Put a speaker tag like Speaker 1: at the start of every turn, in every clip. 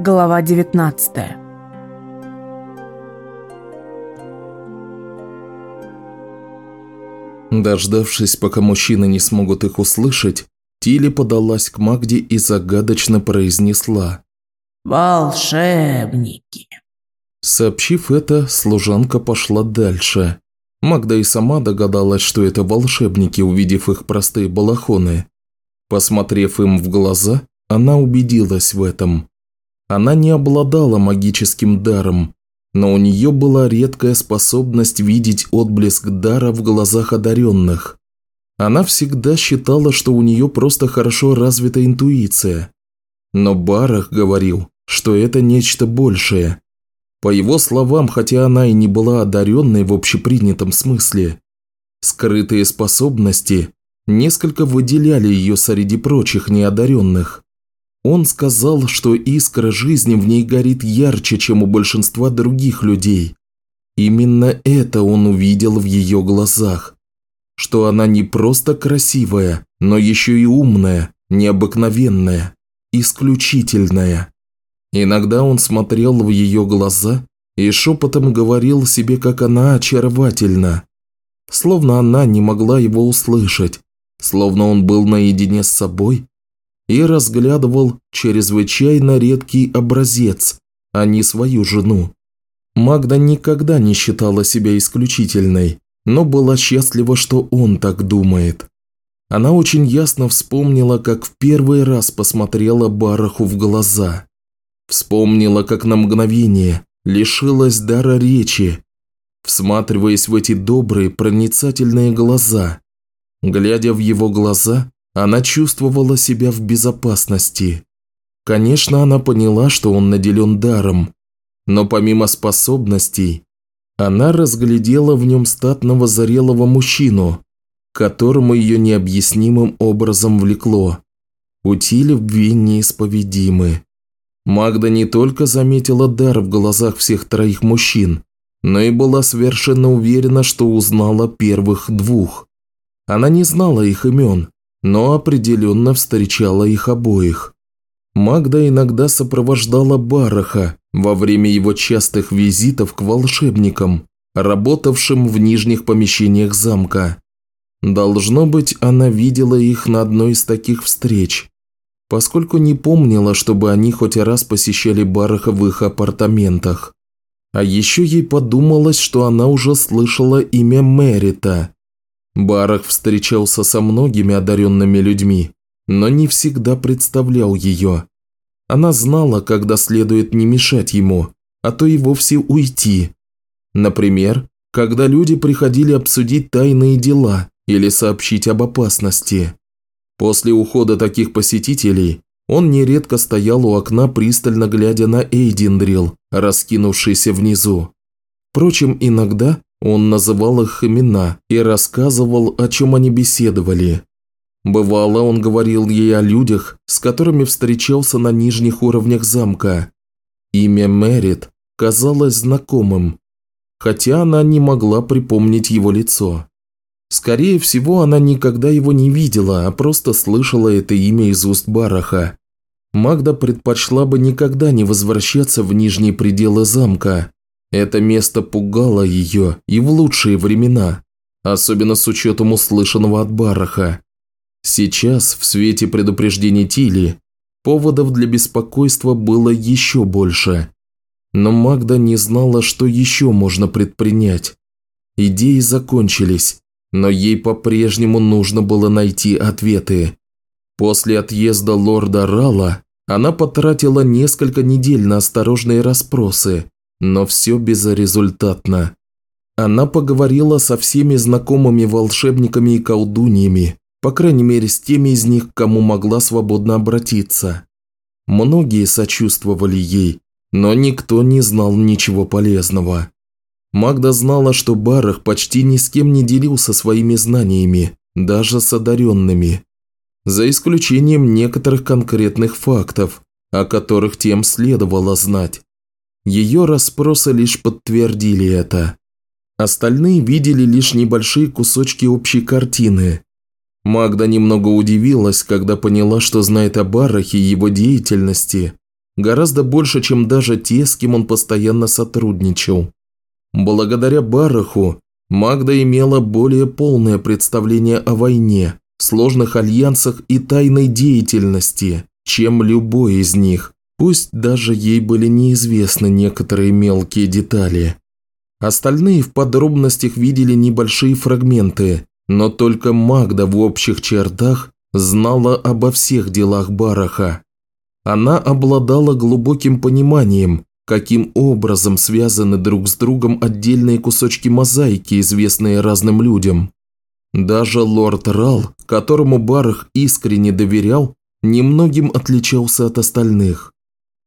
Speaker 1: Глава 19
Speaker 2: Дождавшись, пока мужчины не смогут их услышать, Тили подалась к Магде и загадочно произнесла
Speaker 3: «Волшебники».
Speaker 2: Сообщив это, служанка пошла дальше. Магда и сама догадалась, что это волшебники, увидев их простые балахоны. Посмотрев им в глаза, она убедилась в этом. Она не обладала магическим даром, но у нее была редкая способность видеть отблеск дара в глазах одаренных. Она всегда считала, что у нее просто хорошо развита интуиция. Но Барах говорил, что это нечто большее. По его словам, хотя она и не была одаренной в общепринятом смысле, скрытые способности несколько выделяли ее среди прочих неодаренных. Он сказал, что искра жизни в ней горит ярче, чем у большинства других людей. Именно это он увидел в ее глазах. Что она не просто красивая, но еще и умная, необыкновенная, исключительная. Иногда он смотрел в ее глаза и шепотом говорил себе, как она очаровательна. Словно она не могла его услышать, словно он был наедине с собой и разглядывал чрезвычайно редкий образец, а не свою жену. Магда никогда не считала себя исключительной, но была счастлива, что он так думает. Она очень ясно вспомнила, как в первый раз посмотрела Бараху в глаза. Вспомнила, как на мгновение лишилась дара речи, всматриваясь в эти добрые, проницательные глаза. Глядя в его глаза, она чувствовала себя в безопасности. Конечно, она поняла, что он наделен даром, но помимо способностей, она разглядела в нем статного зарелого мужчину, которому ее необъяснимым образом влекло. Пути любви неисповедимы. Магда не только заметила дар в глазах всех троих мужчин, но и была совершенно уверена, что узнала первых двух. Она не знала их имен, но определенно встречала их обоих. Магда иногда сопровождала Бараха во время его частых визитов к волшебникам, работавшим в нижних помещениях замка. Должно быть, она видела их на одной из таких встреч, поскольку не помнила, чтобы они хоть раз посещали Бараха в их апартаментах. А еще ей подумалось, что она уже слышала имя Мерита, Барах встречался со многими одаренными людьми, но не всегда представлял ее. Она знала, когда следует не мешать ему, а то и вовсе уйти. Например, когда люди приходили обсудить тайные дела или сообщить об опасности. После ухода таких посетителей он нередко стоял у окна, пристально глядя на Эйдиндрил, раскинувшийся внизу. Впрочем, иногда он называл их имена и рассказывал, о чем они беседовали. Бывало, он говорил ей о людях, с которыми встречался на нижних уровнях замка. Имя Мэрит казалось знакомым, хотя она не могла припомнить его лицо. Скорее всего, она никогда его не видела, а просто слышала это имя из уст Бараха. Магда предпочла бы никогда не возвращаться в нижние пределы замка, это место пугало ее и в лучшие времена, особенно с учетом услышанного от Бараха. Сейчас, в свете предупреждений Тили, поводов для беспокойства было еще больше. Но Магда не знала, что еще можно предпринять. Идеи закончились, но ей по-прежнему нужно было найти ответы. После отъезда лорда Рала она потратила несколько недель на осторожные расспросы, но все безрезультатно. Она поговорила со всеми знакомыми волшебниками и колдуньями, по крайней мере с теми из них, к кому могла свободно обратиться. Многие сочувствовали ей, но никто не знал ничего полезного. Магда знала, что Барах почти ни с кем не делился своими знаниями, даже с одаренными. За исключением некоторых конкретных фактов, о которых тем следовало знать. Ее расспросы лишь подтвердили это. Остальные видели лишь небольшие кусочки общей картины. Магда немного удивилась, когда поняла, что знает о Барахе и его деятельности гораздо больше, чем даже те, с кем он постоянно сотрудничал. Благодаря Бараху Магда имела более полное представление о войне, сложных альянсах и тайной деятельности, чем любой из них, пусть даже ей были неизвестны некоторые мелкие детали. Остальные в подробностях видели небольшие фрагменты, но только Магда в общих чертах знала обо всех делах Бараха. Она обладала глубоким пониманием, каким образом связаны друг с другом отдельные кусочки мозаики, известные разным людям. Даже лорд Рал, которому Барах искренне доверял, немногим отличался от остальных.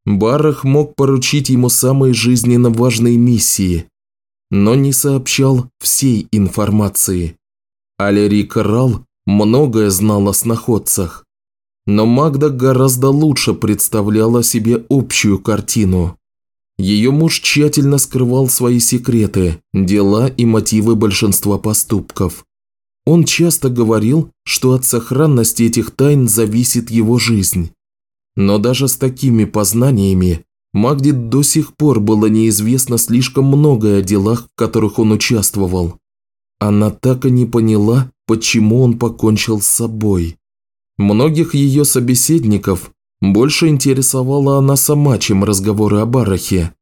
Speaker 2: Барах мог поручить ему самые жизненно важные миссии, но не сообщал всей информации. Алерик Рал многое знал о сноходцах, но Магда гораздо лучше представляла себе общую картину. Ее муж тщательно скрывал свои секреты, дела и мотивы большинства поступков. Он часто говорил, что от сохранности этих тайн зависит его жизнь. Но даже с такими познаниями Магде до сих пор было неизвестно слишком многое о делах, в которых он участвовал. Она так и не поняла, почему он покончил с собой. Многих ее собеседников больше интересовала она сама, чем разговоры о Барахе.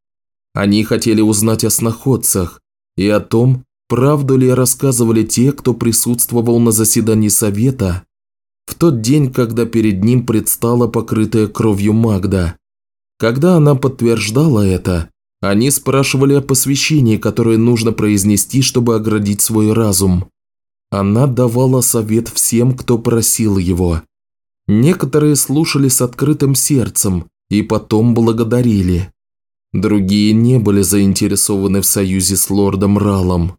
Speaker 2: Они хотели узнать о сноходцах и о том, правду ли рассказывали те, кто присутствовал на заседании совета в тот день, когда перед ним предстала покрытая кровью Магда. Когда она подтверждала это, они спрашивали о посвящении, которое нужно произнести, чтобы оградить свой разум. Она давала совет всем, кто просил его. Некоторые слушали с открытым сердцем и потом благодарили. Другие не были заинтересованы в союзе с лордом Ралом.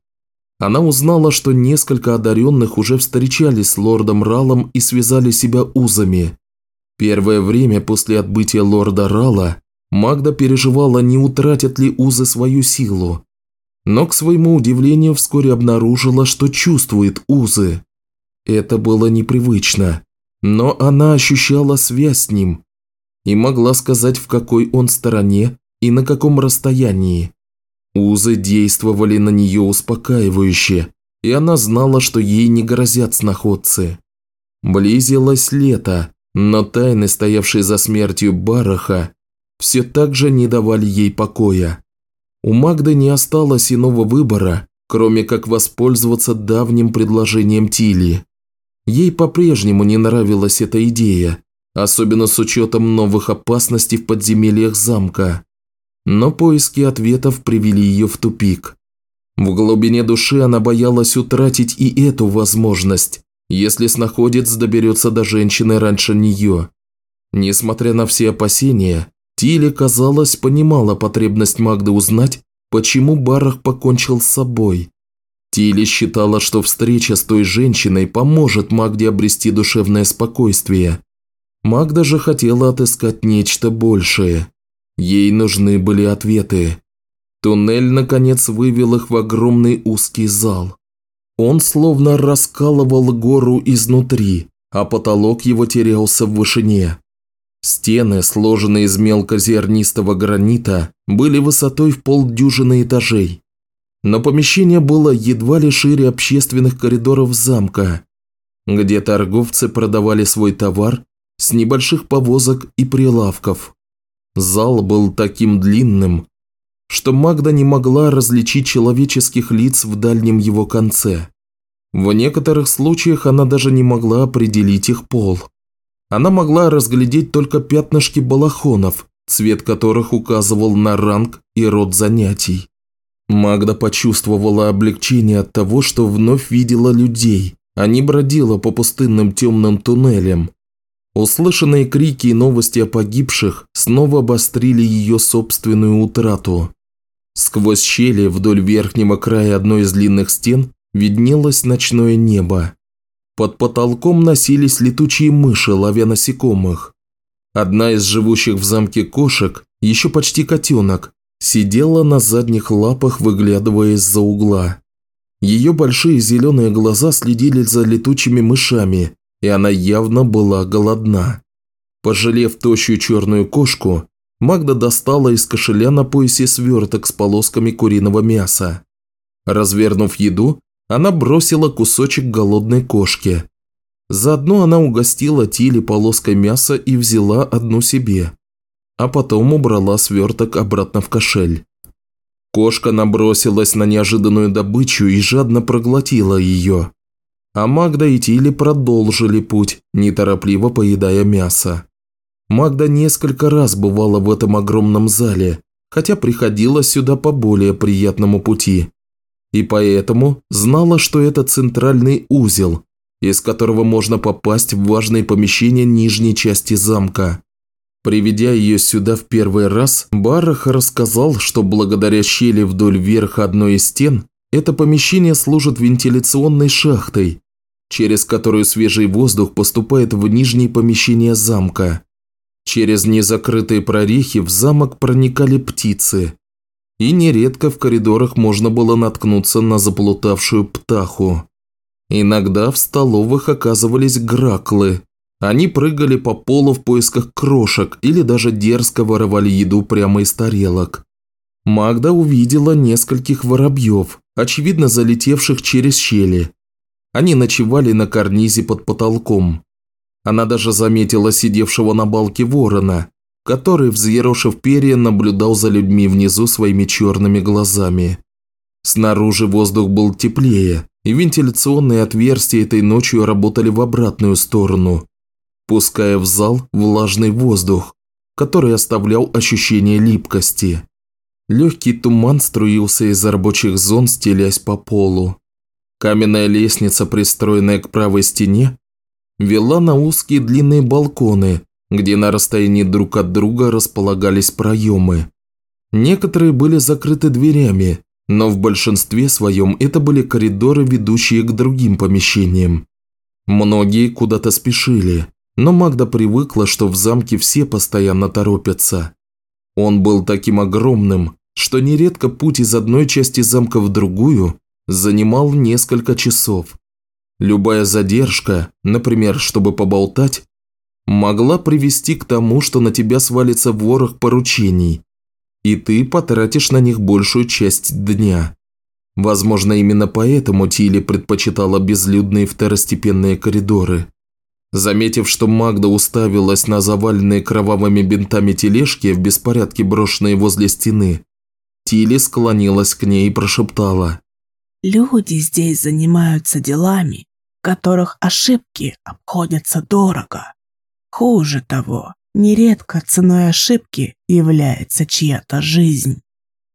Speaker 2: Она узнала, что несколько одаренных уже встречались с лордом Ралом и связали себя узами. Первое время после отбытия лорда Рала Магда переживала, не утратят ли узы свою силу. Но, к своему удивлению, вскоре обнаружила, что чувствует узы. Это было непривычно. Но она ощущала связь с ним и могла сказать, в какой он стороне и на каком расстоянии. Узы действовали на нее успокаивающе, и она знала, что ей не грозят сноходцы. Близилось лето, но тайны, стоявшие за смертью Бараха, все так же не давали ей покоя. У Магды не осталось иного выбора, кроме как воспользоваться давним предложением Тили. Ей по-прежнему не нравилась эта идея, особенно с учетом новых опасностей в подземельях замка. Но поиски ответов привели ее в тупик. В глубине души она боялась утратить и эту возможность, если снаходец доберется до женщины раньше нее. Несмотря на все опасения, Тиле, казалось, понимала потребность Магды узнать, почему Барах покончил с собой. Тилли считала, что встреча с той женщиной поможет Магде обрести душевное спокойствие. Магда же хотела отыскать нечто большее. Ей нужны были ответы. Туннель, наконец, вывел их в огромный узкий зал. Он словно раскалывал гору изнутри, а потолок его терялся в вышине. Стены, сложенные из мелкозернистого гранита, были высотой в полдюжины этажей. Но помещение было едва ли шире общественных коридоров замка, где торговцы продавали свой товар с небольших повозок и прилавков. Зал был таким длинным, что Магда не могла различить человеческих лиц в дальнем его конце. В некоторых случаях она даже не могла определить их пол. Она могла разглядеть только пятнышки балахонов, цвет которых указывал на ранг и род занятий. Магда почувствовала облегчение от того, что вновь видела людей, а не бродила по пустынным темным туннелям. Услышанные крики и новости о погибших снова обострили ее собственную утрату. Сквозь щели вдоль верхнего края одной из длинных стен виднелось ночное небо. Под потолком носились летучие мыши, ловя насекомых. Одна из живущих в замке кошек, еще почти котенок, сидела на задних лапах, выглядывая из-за угла. Ее большие зеленые глаза следили за летучими мышами, и она явно была голодна. Пожалев тощую черную кошку, Магда достала из кошеля на поясе сверток с полосками куриного мяса. Развернув еду, она бросила кусочек голодной кошке. Заодно она угостила Тиле полоской мяса и взяла одну себе, а потом убрала сверток обратно в кошель. Кошка набросилась на неожиданную добычу и жадно проглотила ее. А Магда и Тили продолжили путь, неторопливо поедая мясо. Магда несколько раз бывала в этом огромном зале, хотя приходила сюда по более приятному пути. И поэтому знала, что это центральный узел, из которого можно попасть в важные помещения нижней части замка. Приведя ее сюда в первый раз, Барах рассказал, что благодаря щели вдоль верха одной из стен это помещение служит вентиляционной шахтой, через которую свежий воздух поступает в нижние помещения замка. Через незакрытые прорехи в замок проникали птицы, и нередко в коридорах можно было наткнуться на заплутавшую птаху. Иногда в столовых оказывались граклы. Они прыгали по полу в поисках крошек или даже дерзко воровали еду прямо из тарелок. Магда увидела нескольких воробьев, очевидно залетевших через щели. Они ночевали на карнизе под потолком. Она даже заметила сидевшего на балке ворона, который, взъерошив перья, наблюдал за людьми внизу своими черными глазами. Снаружи воздух был теплее, и вентиляционные отверстия этой ночью работали в обратную сторону, пуская в зал влажный воздух, который оставлял ощущение липкости. Легкий туман струился из рабочих зон, стелясь по полу. Каменная лестница, пристроенная к правой стене, вела на узкие длинные балконы, где на расстоянии друг от друга располагались проемы. Некоторые были закрыты дверями, но в большинстве своем это были коридоры, ведущие к другим помещениям. Многие куда-то спешили, но Магда привыкла, что в замке все постоянно торопятся. Он был таким огромным, что нередко путь из одной части замка в другую занимал несколько часов. Любая задержка, например, чтобы поболтать, могла привести к тому, что на тебя свалится ворох поручений, и ты потратишь на них большую часть дня. Возможно, именно поэтому Тилли предпочитала безлюдные второстепенные коридоры. Заметив, что Магда уставилась на заваленные кровавыми бинтами тележки в беспорядке брошенные возле стены, Тилли склонилась к ней и прошептала.
Speaker 1: «Люди здесь занимаются делами, в которых ошибки обходятся дорого. Хуже того, нередко ценой ошибки является чья-то жизнь».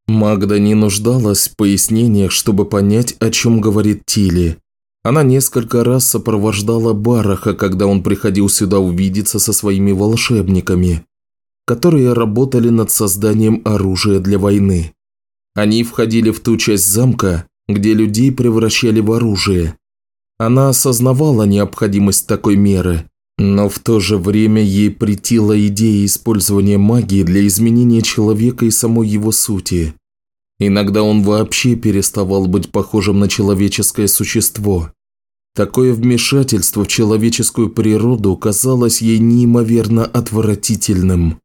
Speaker 2: Магда не нуждалась в пояснениях, чтобы понять, о чем говорит Тилли. Она несколько раз сопровождала Бараха, когда он приходил сюда увидеться со своими волшебниками, которые работали над созданием оружия для войны. Они входили в ту часть замка, где людей превращали в оружие. Она осознавала необходимость такой меры, но в то же время ей претила идея использования магии для изменения человека и самой его сути. Иногда он вообще переставал быть похожим на человеческое существо. Такое вмешательство в человеческую природу казалось ей неимоверно отвратительным.